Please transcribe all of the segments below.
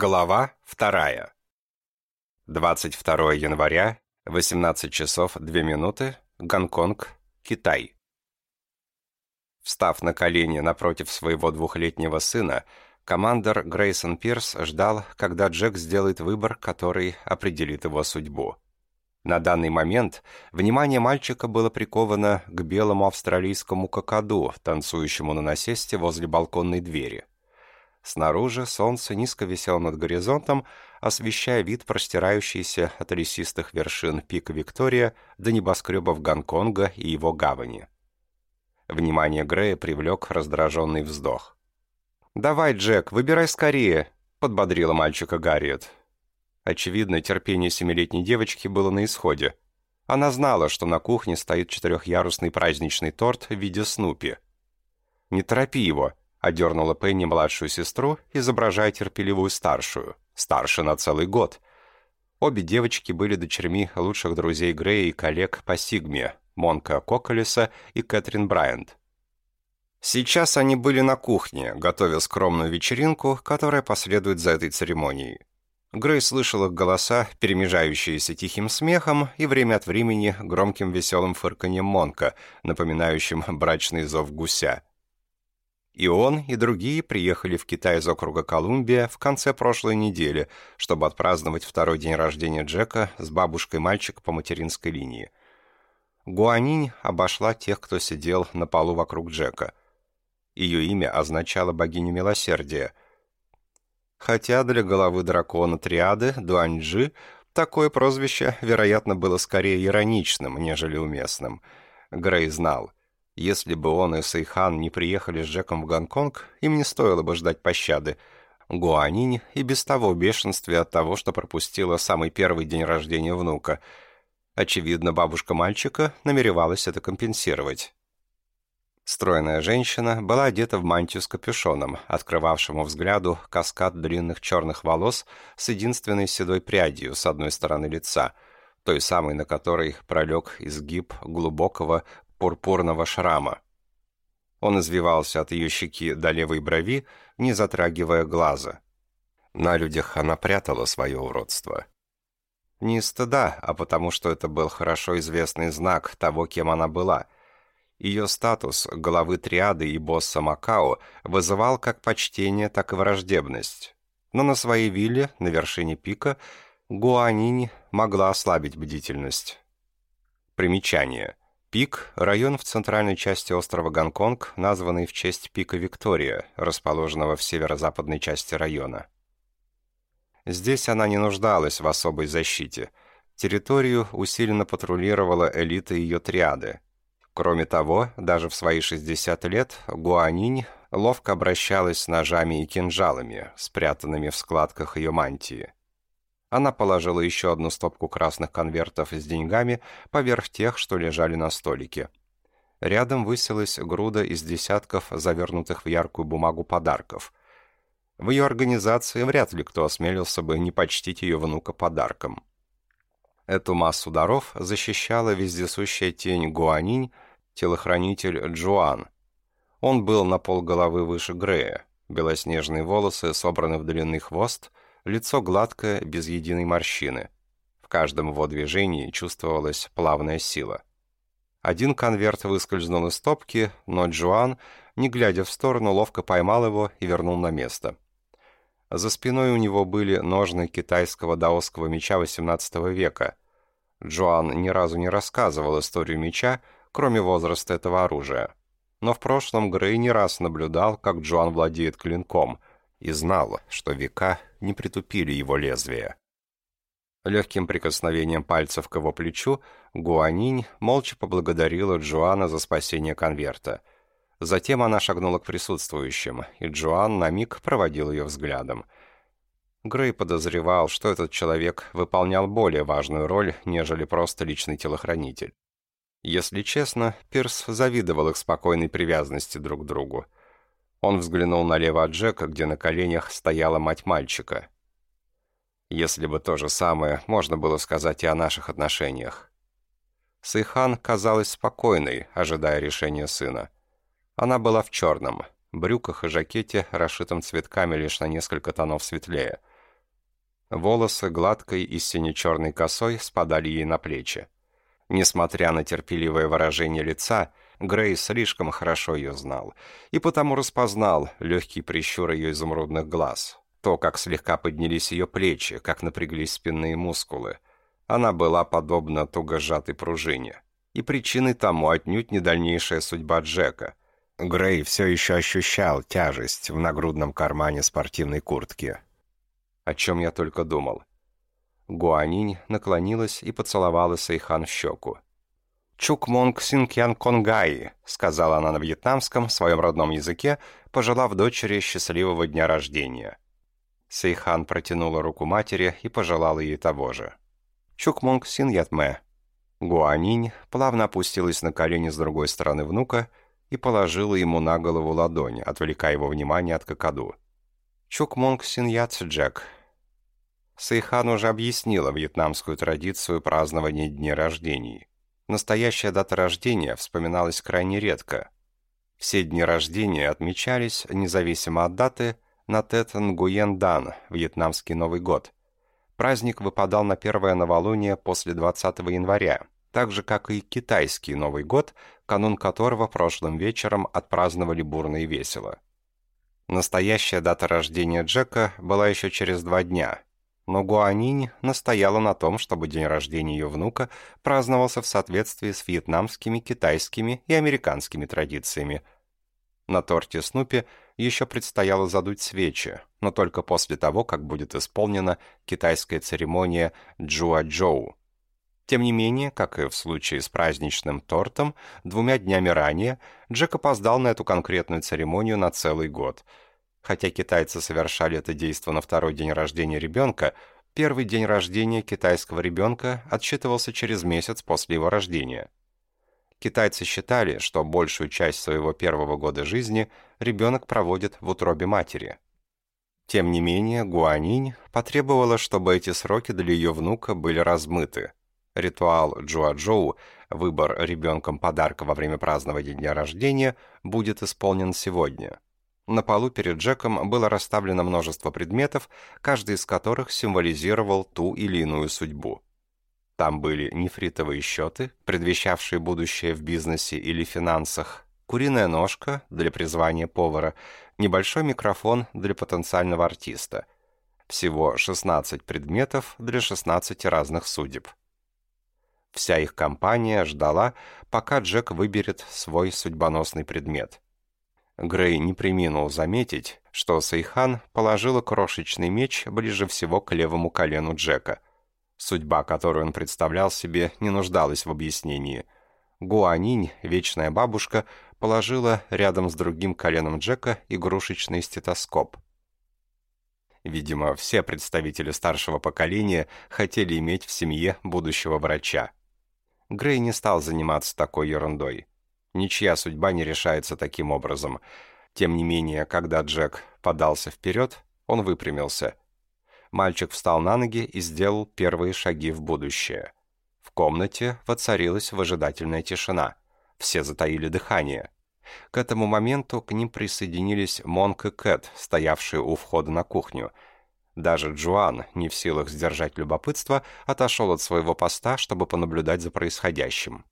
Глава вторая. 22 января, 18 часов 2 минуты, Гонконг, Китай. Встав на колени напротив своего двухлетнего сына, командор Грейсон Пирс ждал, когда Джек сделает выбор, который определит его судьбу. На данный момент внимание мальчика было приковано к белому австралийскому какаду, танцующему на насесте возле балконной двери. Снаружи солнце низко висело над горизонтом, освещая вид простирающийся от лесистых вершин пика Виктория до небоскребов Гонконга и его гавани. Внимание Грея привлек раздраженный вздох. «Давай, Джек, выбирай скорее», — подбодрила мальчика Гарриет. Очевидно, терпение семилетней девочки было на исходе. Она знала, что на кухне стоит четырехъярусный праздничный торт в виде Снупи. «Не торопи его», Одернула Пенни младшую сестру, изображая терпеливую старшую. Старше на целый год. Обе девочки были дочерьми лучших друзей Грея и коллег по Сигме, Монка Коколеса и Кэтрин Брайант. Сейчас они были на кухне, готовя скромную вечеринку, которая последует за этой церемонией. Грей слышал их голоса, перемежающиеся тихим смехом и время от времени громким веселым фырканьем Монка, напоминающим брачный зов гуся. И он, и другие приехали в Китай из округа Колумбия в конце прошлой недели, чтобы отпраздновать второй день рождения Джека с бабушкой мальчика по материнской линии. Гуанинь обошла тех, кто сидел на полу вокруг Джека. Ее имя означало богиню милосердия. Хотя для головы дракона триады, Дуаньджи, такое прозвище, вероятно, было скорее ироничным, нежели уместным. Грей знал – если бы он и Сейхан не приехали с Джеком в Гонконг, им не стоило бы ждать пощады. Гуанинь и без того в бешенстве от того, что пропустила самый первый день рождения внука. Очевидно, бабушка мальчика намеревалась это компенсировать. Стройная женщина была одета в мантию с капюшоном, открывавшему взгляду каскад длинных черных волос с единственной седой прядью с одной стороны лица, той самой, на которой пролег изгиб глубокого пурпурного шрама. Он извивался от ее щеки до левой брови, не затрагивая глаза. На людях она прятала свое уродство. Не стыда, а потому что это был хорошо известный знак того, кем она была. Ее статус главы триады и босса Макао вызывал как почтение, так и враждебность. Но на своей вилле, на вершине пика, Гуанинь могла ослабить бдительность. Примечание. Пик – район в центральной части острова Гонконг, названный в честь пика Виктория, расположенного в северо-западной части района. Здесь она не нуждалась в особой защите. Территорию усиленно патрулировала элита ее триады. Кроме того, даже в свои 60 лет Гуанинь ловко обращалась с ножами и кинжалами, спрятанными в складках ее мантии. Она положила еще одну стопку красных конвертов с деньгами поверх тех, что лежали на столике. Рядом высилась груда из десятков завернутых в яркую бумагу подарков. В ее организации вряд ли кто осмелился бы не почтить ее внука подарком. Эту массу даров защищала вездесущая тень Гуанинь, телохранитель Джуан. Он был на полголовы выше Грея, белоснежные волосы собраны в длинный хвост — лицо гладкое, без единой морщины. В каждом его движении чувствовалась плавная сила. Один конверт выскользнул из стопки, но Джоан, не глядя в сторону, ловко поймал его и вернул на место. За спиной у него были ножны китайского даосского меча XVIII века. Джоан ни разу не рассказывал историю меча, кроме возраста этого оружия. Но в прошлом Грей не раз наблюдал, как Джоан владеет клинком, и знал, что века не притупили его лезвие. Легким прикосновением пальцев к его плечу Гуанинь молча поблагодарила Джоана за спасение конверта. Затем она шагнула к присутствующим, и Джоан на миг проводил ее взглядом. Грей подозревал, что этот человек выполнял более важную роль, нежели просто личный телохранитель. Если честно, Пирс завидовал их спокойной привязанности друг к другу. Он взглянул налево от Джека, где на коленях стояла мать мальчика. Если бы то же самое можно было сказать и о наших отношениях. Сейхан казалась спокойной, ожидая решения сына. Она была в черном, брюках и жакете, расшитом цветками лишь на несколько тонов светлее. Волосы гладкой и сине-черной косой спадали ей на плечи. Несмотря на терпеливое выражение лица, Грей слишком хорошо ее знал, и потому распознал легкий прищур ее изумрудных глаз, то, как слегка поднялись ее плечи, как напряглись спинные мускулы. Она была подобна туго сжатой пружине. И причиной тому отнюдь не дальнейшая судьба Джека. Грей все еще ощущал тяжесть в нагрудном кармане спортивной куртки. О чем я только думал. Гуанинь наклонилась и поцеловала Сейхан в щеку. «Чук Монг Синкян Конгай», — сказала она на вьетнамском, своем родном языке, пожелав дочери счастливого дня рождения. Сейхан протянула руку матери и пожелала ей того же. «Chúc mừng sinh nhật mẹ». Гуанинь плавно опустилась на колени с другой стороны внука и положила ему на голову ладонь, отвлекая его внимание от какаду. «Chúc mừng sinh nhật, Джек». Сейхан уже объяснила вьетнамскую традицию празднования дней рождений. Настоящая дата рождения вспоминалась крайне редко. Все дни рождения отмечались, независимо от даты, на Tết Nguyên Đán, вьетнамский Новый год. Праздник выпадал на первое новолуние после 20 января, так же, как и китайский Новый год, канун которого прошлым вечером отпраздновали бурно и весело. Настоящая дата рождения Джека была еще через два дня – но Гуанинь настояла на том, чтобы день рождения ее внука праздновался в соответствии с вьетнамскими, китайскими и американскими традициями. На торте Снупи еще предстояло задуть свечи, но только после того, как будет исполнена китайская церемония Джуа-Джоу. Тем не менее, как и в случае с праздничным тортом, двумя днями ранее Джек опоздал на эту конкретную церемонию на целый год – Хотя китайцы совершали это действо на второй день рождения ребенка, первый день рождения китайского ребенка отсчитывался через месяц после его рождения. Китайцы считали, что большую часть своего первого года жизни ребенок проводит в утробе матери. Тем не менее, Гуанинь потребовала, чтобы эти сроки для ее внука были размыты. Ритуал Джуаджоу, выбор ребенком подарка во время празднования дня рождения, будет исполнен сегодня – на полу перед Джеком было расставлено множество предметов, каждый из которых символизировал ту или иную судьбу. Там были нефритовые счеты, предвещавшие будущее в бизнесе или финансах, куриная ножка для призвания повара, небольшой микрофон для потенциального артиста. Всего 16 предметов для 16 разных судеб. Вся их компания ждала, пока Джек выберет свой судьбоносный предмет – Грей не приминул заметить, что Сейхан положила крошечный меч ближе всего к левому колену Джека. Судьба, которую он представлял себе, не нуждалась в объяснении. Гуанинь, вечная бабушка, положила рядом с другим коленом Джека игрушечный стетоскоп. Видимо, все представители старшего поколения хотели иметь в семье будущего врача. Грей не стал заниматься такой ерундой. Ничья судьба не решается таким образом. Тем не менее, когда Джек подался вперед, он выпрямился. Мальчик встал на ноги и сделал первые шаги в будущее. В комнате воцарилась выжидательная тишина. Все затаили дыхание. К этому моменту к ним присоединились Монк и Кэт, стоявшие у входа на кухню. Даже Джоан, не в силах сдержать любопытство, отошел от своего поста, чтобы понаблюдать за происходящим.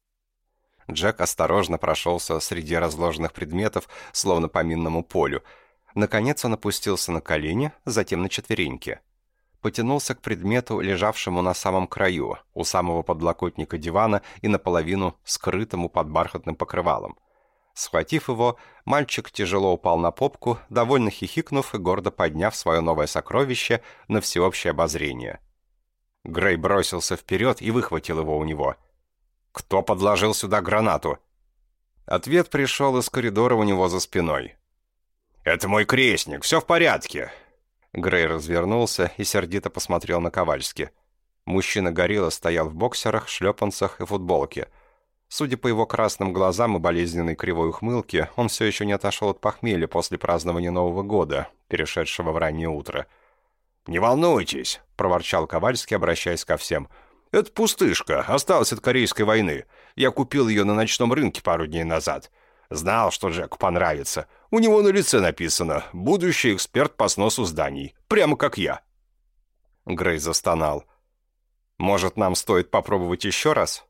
Джек осторожно прошелся среди разложенных предметов, словно по минному полю. Наконец он опустился на колени, затем на четвереньки. Потянулся к предмету, лежавшему на самом краю, у самого подлокотника дивана и наполовину скрытому под бархатным покрывалом. Схватив его, мальчик тяжело упал на попку, довольно хихикнув и гордо подняв свое новое сокровище на всеобщее обозрение. Грей бросился вперед и выхватил его у него – кто подложил сюда гранату? Ответ пришел из коридора у него за спиной. «Это мой крестник, все в порядке!» Грей развернулся и сердито посмотрел на Ковальски. Мужчина-горилла стоял в боксерах, шлепанцах и футболке. Судя по его красным глазам и болезненной кривой ухмылке, он все еще не отошел от похмелья после празднования Нового года, перешедшего в раннее утро. «Не волнуйтесь», — проворчал Ковальский, обращаясь ко всем. «Это пустышка, осталась от Корейской войны. Я купил ее на ночном рынке пару дней назад. Знал, что Джеку понравится. У него на лице написано «Будущий эксперт по сносу зданий». Прямо как я». Грей застонал. «Может, нам стоит попробовать еще раз?»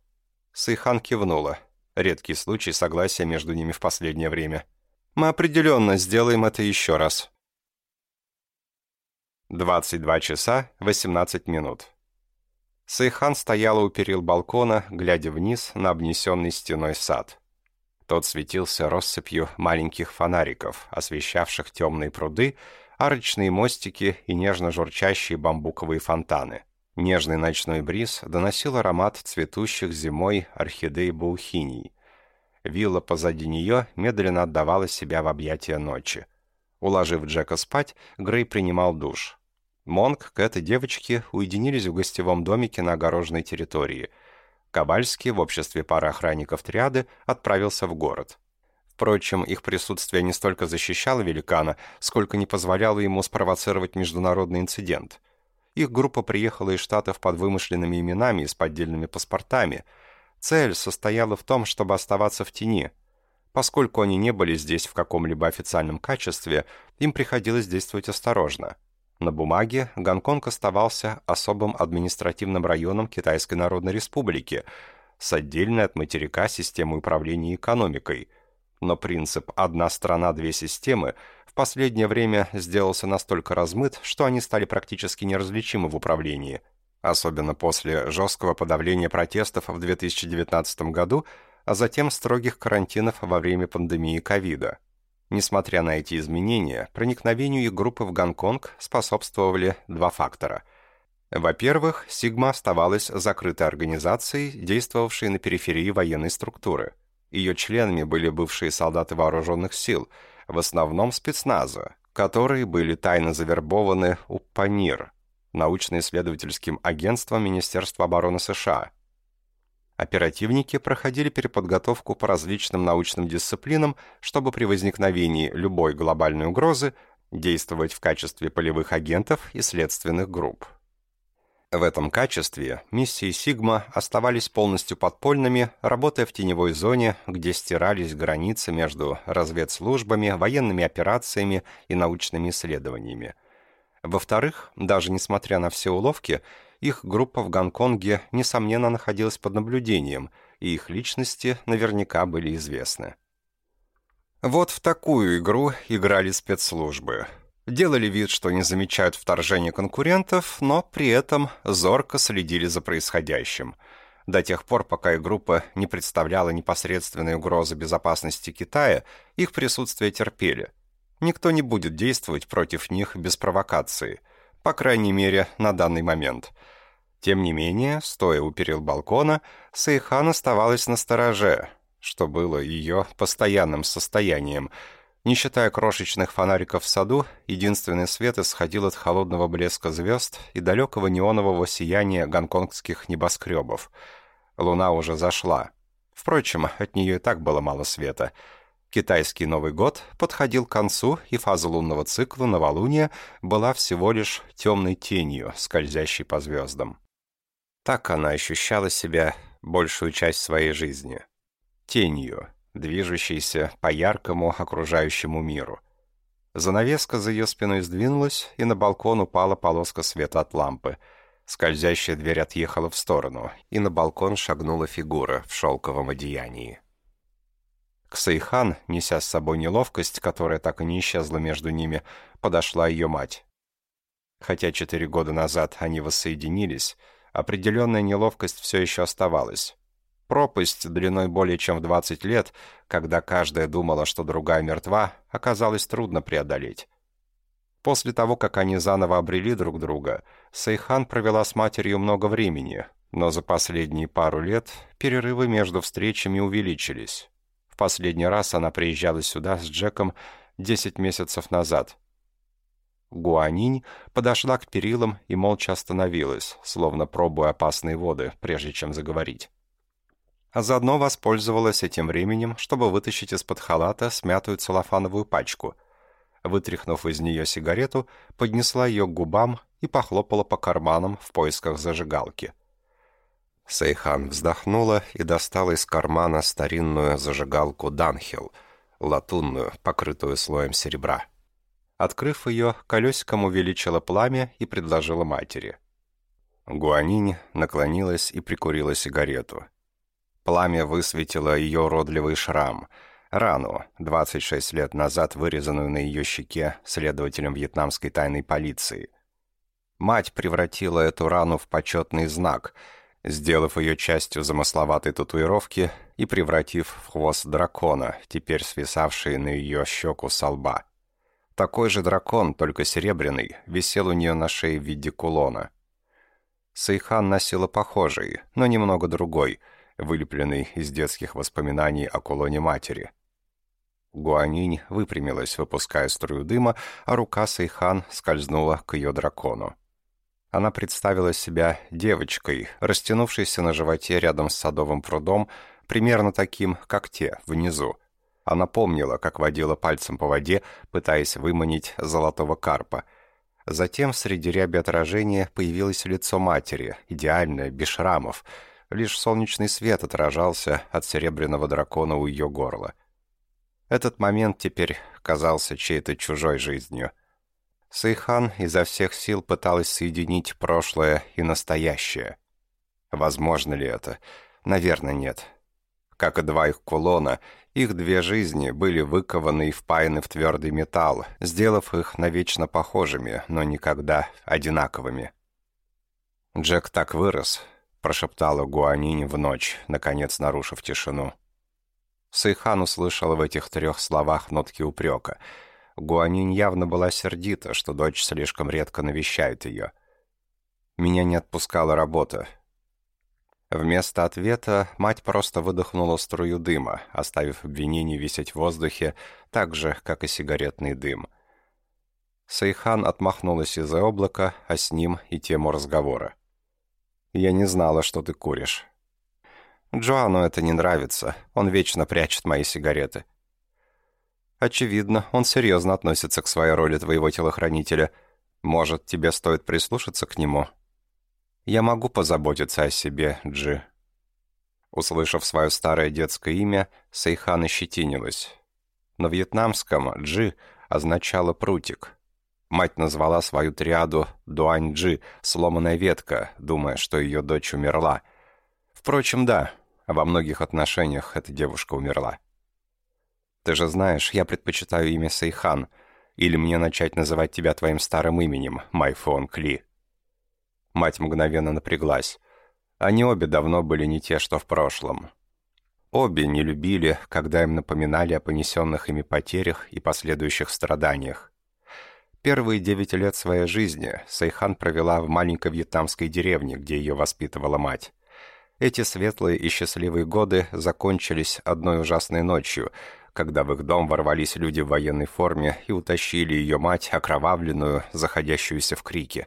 Сейхан кивнула. Редкий случай согласия между ними в последнее время. «Мы определенно сделаем это еще раз». 22 часа 18 минут. Сейхан стояла у перил балкона, глядя вниз на обнесенный стеной сад. Тот светился россыпью маленьких фонариков, освещавших темные пруды, арочные мостики и нежно журчащие бамбуковые фонтаны. Нежный ночной бриз доносил аромат цветущих зимой орхидей баухиний. Вилла позади нее медленно отдавала себя в объятия ночи. Уложив Джека спать, Грей принимал душ. Монк, Кэт и девочки уединились в гостевом домике на огороженной территории. Ковальский в обществе пары охранников триады отправился в город. Впрочем, их присутствие не столько защищало великана, сколько не позволяло ему спровоцировать международный инцидент. Их группа приехала из Штатов под вымышленными именами и с поддельными паспортами. Цель состояла в том, чтобы оставаться в тени. Поскольку они не были здесь в каком-либо официальном качестве, им приходилось действовать осторожно – на бумаге Гонконг оставался особым административным районом Китайской Народной Республики с отдельной от материка системой управления экономикой. Но принцип «одна страна, две системы» в последнее время сделался настолько размыт, что они стали практически неразличимы в управлении. Особенно после жесткого подавления протестов в 2019 году, а затем строгих карантинов во время пандемии ковида. Несмотря на эти изменения, проникновению их группы в Гонконг способствовали два фактора. Во-первых, Сигма оставалась закрытой организацией, действовавшей на периферии военной структуры. Ее членами были бывшие солдаты вооруженных сил, в основном спецназа, которые были тайно завербованы у ПАНИР, научно-исследовательским агентством Министерства обороны США, Оперативники проходили переподготовку по различным научным дисциплинам, чтобы при возникновении любой глобальной угрозы действовать в качестве полевых агентов и следственных групп. В этом качестве миссии «Сигма» оставались полностью подпольными, работая в теневой зоне, где стирались границы между разведслужбами, военными операциями и научными исследованиями. Во-вторых, даже несмотря на все уловки, их группа в Гонконге, несомненно, находилась под наблюдением, и их личности наверняка были известны. Вот в такую игру играли спецслужбы. Делали вид, что не замечают вторжения конкурентов, но при этом зорко следили за происходящим. До тех пор, пока их группа не представляла непосредственной угрозы безопасности Китая, их присутствие терпели. Никто не будет действовать против них без провокации – по крайней мере, на данный момент. Тем не менее, стоя у перил балкона, Сейхан оставалась на стороже, что было ее постоянным состоянием. Не считая крошечных фонариков в саду, единственный свет исходил от холодного блеска звезд и далекого неонового сияния гонконгских небоскребов. Луна уже зашла. Впрочем, от нее и так было мало света — Китайский Новый год подходил к концу, и фаза лунного цикла новолуния была всего лишь темной тенью, скользящей по звездам. Так она ощущала себя большую часть своей жизни. Тенью, движущейся по яркому окружающему миру. Занавеска за ее спиной сдвинулась, и на балкон упала полоска света от лампы. Скользящая дверь отъехала в сторону, и на балкон шагнула фигура в шелковом одеянии. К Сейхан, неся с собой неловкость, которая так и не исчезла между ними, подошла ее мать. Хотя четыре года назад они воссоединились, определенная неловкость все еще оставалась. Пропасть длиной более чем в 20 лет, когда каждая думала, что другая мертва, оказалось трудно преодолеть. После того, как они заново обрели друг друга, Сейхан провела с матерью много времени, но за последние пару лет перерывы между встречами увеличились. Последний раз она приезжала сюда с Джеком 10 месяцев назад. Гуанинь подошла к перилам и молча остановилась, словно пробуя опасные воды, прежде чем заговорить. А заодно воспользовалась этим временем, чтобы вытащить из-под халата смятую целлофановую пачку. Вытряхнув из нее сигарету, поднесла ее к губам и похлопала по карманам в поисках зажигалки — Сейхан вздохнула и достала из кармана старинную зажигалку Данхил, латунную, покрытую слоем серебра. Открыв ее, колесиком увеличила пламя и предложила матери. Гуанинь наклонилась и прикурила сигарету. Пламя высветило ее уродливый шрам, рану, 26 лет назад вырезанную на ее щеке следователем вьетнамской тайной полиции. Мать превратила эту рану в почетный знак, сделав ее частью замысловатой татуировки и превратив в хвост дракона, теперь свисавший на ее щеку со лба. Такой же дракон, только серебряный, висел у нее на шее в виде кулона. Сайхан носила похожий, но немного другой, вылепленный из детских воспоминаний о кулоне матери. Гуанинь выпрямилась, выпуская струю дыма, а рука Сайхан скользнула к ее дракону. Она представила себя девочкой, растянувшейся на животе рядом с садовым прудом, примерно таким, как те, внизу. Она помнила, как водила пальцем по воде, пытаясь выманить золотого карпа. Затем среди ряби отражения появилось лицо матери, идеальное, без шрамов. Лишь солнечный свет отражался от серебряного дракона у ее горла. Этот момент теперь казался чьей-то чужой жизнью. Сайхан изо всех сил пыталась соединить прошлое и настоящее. Возможно ли это? Наверное, нет. Как и два их кулона, их две жизни были выкованы и впаяны в твердый металл, сделав их навечно похожими, но никогда одинаковыми. «Джек так вырос», — прошептала Гуанинь в ночь, наконец нарушив тишину. Сайхан услышала в этих трех словах нотки упрека — Гуанинь явно была сердита, что дочь слишком редко навещает ее. «Меня не отпускала работа». Вместо ответа мать просто выдохнула струю дыма, оставив обвинение висеть в воздухе так же, как и сигаретный дым. Сайхан отмахнулась из-за облака, а с ним и тему разговора. «Я не знала, что ты куришь». «Джоану это не нравится. Он вечно прячет мои сигареты». Очевидно, он серьезно относится к своей роли твоего телохранителя. Может, тебе стоит прислушаться к нему? Я могу позаботиться о себе, Джи». Услышав свое старое детское имя, Сейхан ощетинилась. На вьетнамском «Джи» означало «прутик». Мать назвала свою триаду «Дуань-Джи» — «сломанная ветка», думая, что ее дочь умерла. Впрочем, да, во многих отношениях эта девушка умерла. Ты же знаешь, я предпочитаю имя Сейхан. Или мне начать называть тебя твоим старым именем, Май Фонг Ли». Мать мгновенно напряглась. Они обе давно были не те, что в прошлом. Обе не любили, когда им напоминали о понесенных ими потерях и последующих страданиях. Первые девять лет своей жизни Сайхан провела в маленькой вьетнамской деревне, где ее воспитывала мать. Эти светлые и счастливые годы закончились одной ужасной ночью, когда в их дом ворвались люди в военной форме и утащили ее мать, окровавленную, заходящуюся в крики.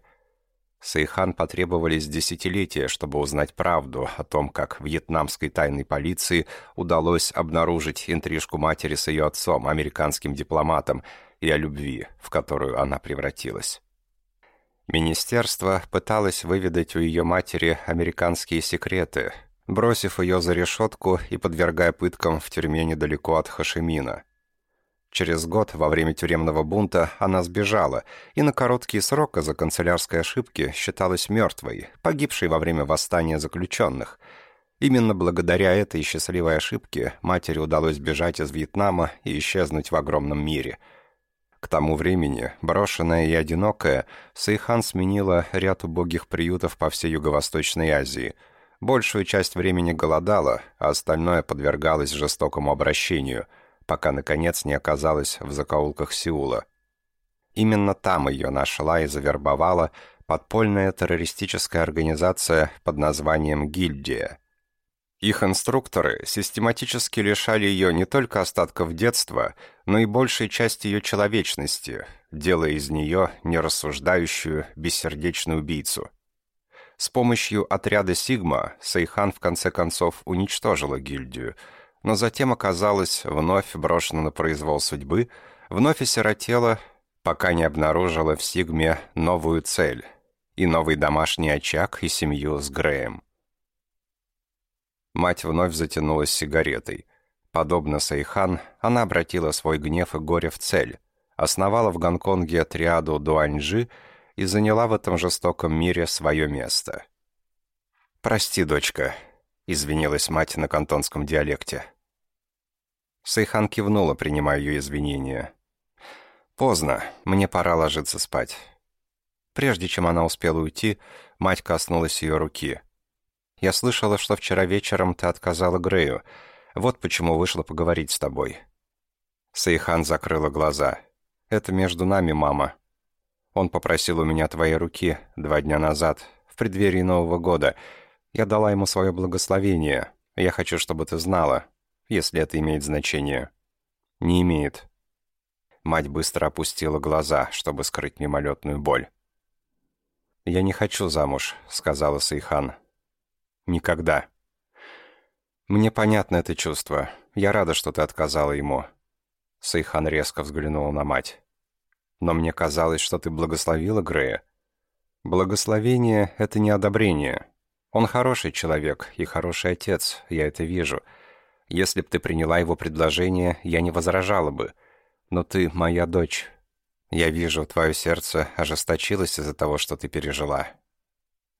Сейхан потребовались десятилетия, чтобы узнать правду о том, как вьетнамской тайной полиции удалось обнаружить интрижку матери с ее отцом, американским дипломатом, и о любви, в которую она превратилась. Министерство пыталось выведать у ее матери американские секреты, бросив ее за решетку и подвергая пыткам в тюрьме недалеко от Хашимина. Через год, во время тюремного бунта, она сбежала, и на короткий срок из-за канцелярской ошибки считалась мертвой, погибшей во время восстания заключенных. Именно благодаря этой счастливой ошибке матери удалось бежать из Вьетнама и исчезнуть в огромном мире. К тому времени, брошенная и одинокая, Сайхан сменила ряд убогих приютов по всей Юго-Восточной Азии – большую часть времени голодала, а остальное подвергалось жестокому обращению, пока, наконец, не оказалась в закоулках Сеула. Именно там ее нашла и завербовала подпольная террористическая организация под названием «Гильдия». Их инструкторы систематически лишали ее не только остатков детства, но и большей части ее человечности, делая из нее нерассуждающую, бессердечную убийцу – с помощью отряда «Сигма» Сейхан в конце концов уничтожила гильдию, но затем оказалась вновь брошена на произвол судьбы, вновь осиротела, пока не обнаружила в «Сигме» новую цель и новый домашний очаг и семью с Греем. Мать вновь затянулась сигаретой. Подобно Сейхан, она обратила свой гнев и горе в цель, основала в Гонконге триаду Дуаньжи и заняла в этом жестоком мире свое место. «Прости, дочка», — извинилась мать на кантонском диалекте. Сейхан кивнула, принимая ее извинения. «Поздно, мне пора ложиться спать». Прежде чем она успела уйти, мать коснулась ее руки. «Я слышала, что вчера вечером ты отказала Грею. Вот почему вышла поговорить с тобой». Сейхан закрыла глаза. «Это между нами, мама. Он попросил у меня твоей руки два дня назад, в преддверии Нового года. Я дала ему свое благословение. Я хочу, чтобы ты знала, если это имеет значение». «Не имеет». Мать быстро опустила глаза, чтобы скрыть мимолетную боль. «Я не хочу замуж», — сказала Сейхан. «Никогда». «Мне понятно это чувство. Я рада, что ты отказала ему». Сейхан резко взглянула на мать. «Но мне казалось, что ты благословила Грея». «Благословение — это не одобрение. Он хороший человек и хороший отец, я это вижу. Если б ты приняла его предложение, я не возражала бы. Но ты моя дочь, я вижу, твое сердце ожесточилось из-за того, что ты пережила.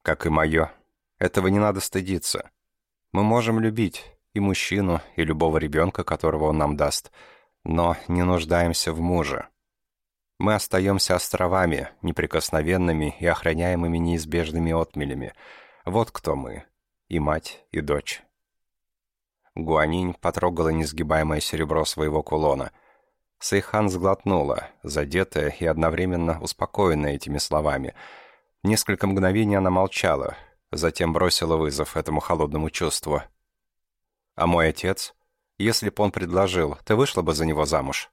Как и мое. Этого не надо стыдиться. Мы можем любить и мужчину, и любого ребенка, которого он нам даст, но не нуждаемся в муже. Мы остаемся островами, неприкосновенными и охраняемыми неизбежными отмелями. Вот кто мы. И мать, и дочь. Гуанинь потрогала несгибаемое серебро своего кулона — Сейхан сглотнула, задетая и одновременно успокоенная этими словами. Несколько мгновений она молчала, затем бросила вызов этому холодному чувству. «А мой отец? Если б он предложил, ты вышла бы за него замуж?»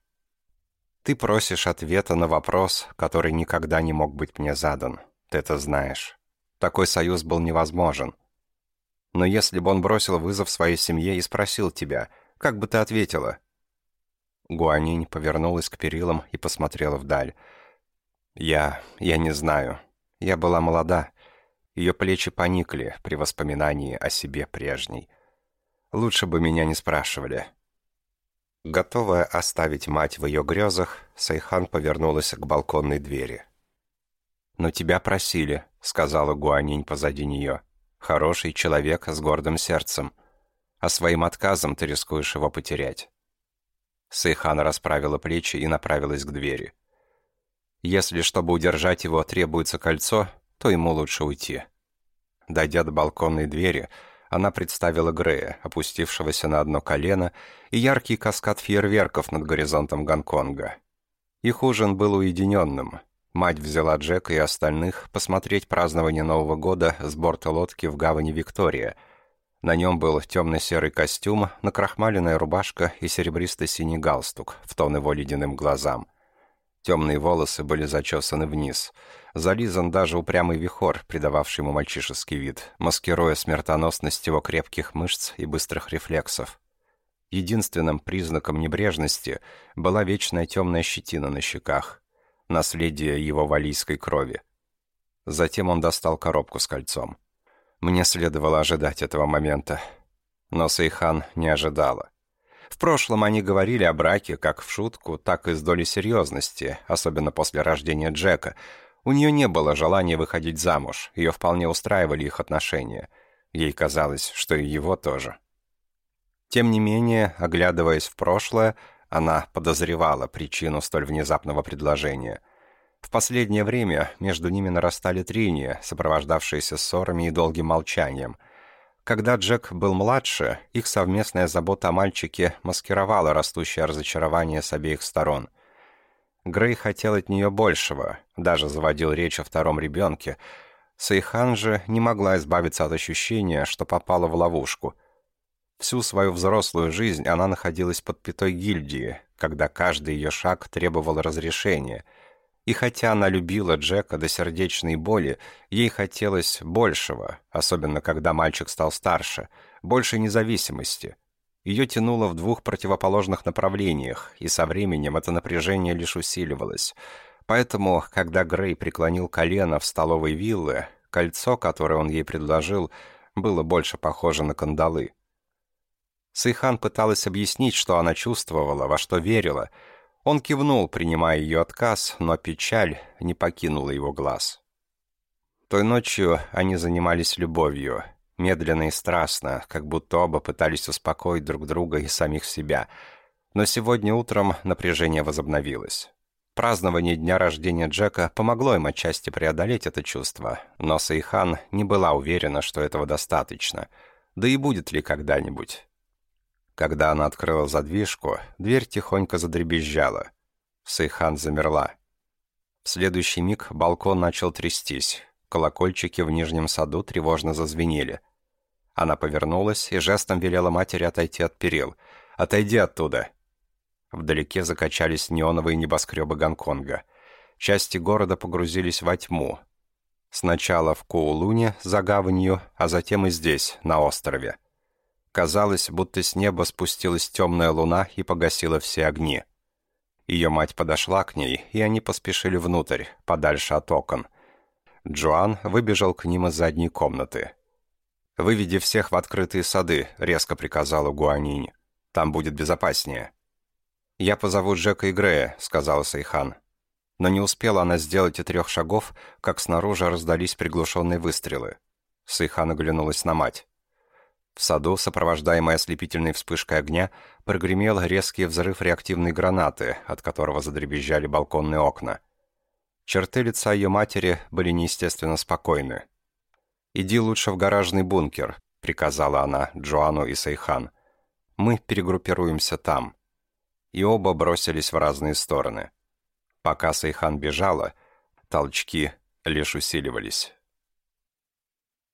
«Ты просишь ответа на вопрос, который никогда не мог быть мне задан. Ты это знаешь. Такой союз был невозможен. Но если бы он бросил вызов своей семье и спросил тебя, как бы ты ответила?» Гуанинь повернулась к перилам и посмотрела вдаль. «Я... я не знаю. Я была молода. Ее плечи поникли при воспоминании о себе прежней. Лучше бы меня не спрашивали». Готовая оставить мать в ее грезах, Сайхан повернулась к балконной двери. «Но тебя спросили», — сказала Гуанинь позади нее. «Хороший человек с гордым сердцем. А своим отказом ты рискуешь его потерять». Сейхан расправила плечи и направилась к двери. Если, чтобы удержать его, требуется кольцо, то ему лучше уйти. Дойдя до балконной двери, она представила Грея, опустившегося на одно колено, и яркий каскад фейерверков над горизонтом Гонконга. Их ужин был уединенным. Мать взяла Джека и остальных посмотреть празднование Нового года с борта лодки в гавани Виктория — на нем был темно-серый костюм, накрахмаленная рубашка и серебристо-синий галстук, в тон его ледяным глазам. Темные волосы были зачесаны вниз. Зализан даже упрямый вихор, придававший ему мальчишеский вид, маскируя смертоносность его крепких мышц и быстрых рефлексов. Единственным признаком небрежности была вечная темная щетина на щеках, наследие его валийской крови. Затем он достал коробку с кольцом. Мне следовало ожидать этого момента. Но Сейхан не ожидала. В прошлом они говорили о браке как в шутку, так и с долей серьезности, особенно после рождения Джека. У нее не было желания выходить замуж, ее вполне устраивали их отношения. Ей казалось, что и его тоже. Тем не менее, оглядываясь в прошлое, она подозревала причину столь внезапного предложения – в последнее время между ними нарастали трения, сопровождавшиеся ссорами и долгим молчанием. Когда Джек был младше, их совместная забота о мальчике маскировала растущее разочарование с обеих сторон. Грей хотел от нее большего, даже заводил речь о втором ребенке. Сейхан же не могла избавиться от ощущения, что попала в ловушку. Всю свою взрослую жизнь она находилась под пятой гильдии, когда каждый ее шаг требовал разрешения — и хотя она любила Джека до сердечной боли, ей хотелось большего, особенно когда мальчик стал старше, больше независимости. Ее тянуло в двух противоположных направлениях, и со временем это напряжение лишь усиливалось. Поэтому, когда Грей преклонил колено в столовой виллы, кольцо, которое он ей предложил, было больше похоже на кандалы. Сейхан пыталась объяснить, что она чувствовала, во что верила — Он кивнул, принимая ее отказ, но печаль не покинула его глаз. Той ночью они занимались любовью, медленно и страстно, как будто оба пытались успокоить друг друга и самих себя. Но сегодня утром напряжение возобновилось. Празднование дня рождения Джека помогло им отчасти преодолеть это чувство, но Сейхан не была уверена, что этого достаточно. Да и будет ли когда-нибудь. Когда она открыла задвижку, дверь тихонько задребезжала. Сейхан замерла. В следующий миг балкон начал трястись. Колокольчики в нижнем саду тревожно зазвенели. Она повернулась и жестом велела матери отойти от перил. «Отойди оттуда!» Вдалеке закачались неоновые небоскребы Гонконга. Части города погрузились во тьму. Сначала в Коулуне, за гаванью, а затем и здесь, на острове. Казалось, будто с неба спустилась темная луна и погасила все огни. Ее мать подошла к ней, и они поспешили внутрь, подальше от окон. Джоан выбежал к ним из задней комнаты. «Выведи всех в открытые сады», — резко приказала Гуанинь. «Там будет безопаснее». «Я позову Джека и Грея», — сказала Сейхан. Но не успела она сделать и трех шагов, как снаружи раздались приглушенные выстрелы. Сейхан оглянулась на мать. В саду, сопровождаемой ослепительной вспышкой огня, прогремел резкий взрыв реактивной гранаты, от которого задребезжали балконные окна. Черты лица ее матери были неестественно спокойны. «Иди лучше в гаражный бункер», — приказала она Джоану и Сейхан. «Мы перегруппируемся там» и оба бросились в разные стороны. Пока Сейхан бежала, толчки лишь усиливались.